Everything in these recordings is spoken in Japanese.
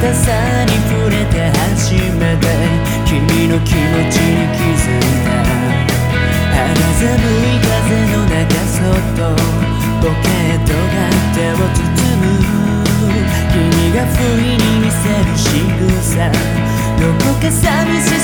硬さに触れて初めて君の気持ちに気づいた肌寒い風の中そっとポケットが手を包む君が不意に見せる仕草どこか寂しい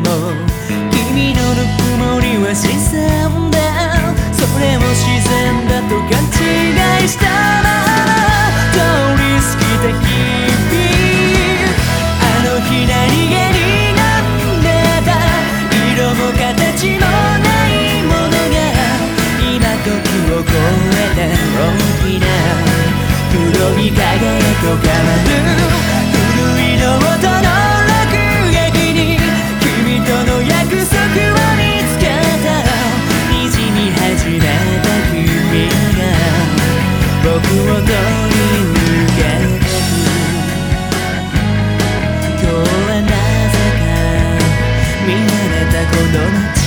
も君のぬくもりは自然だ。それも自然だと勘違いしたら通り過ぎた日々。あの日何気になってた。色も形もないものが。今時を超えた。大きな黒い影へと変わる。の街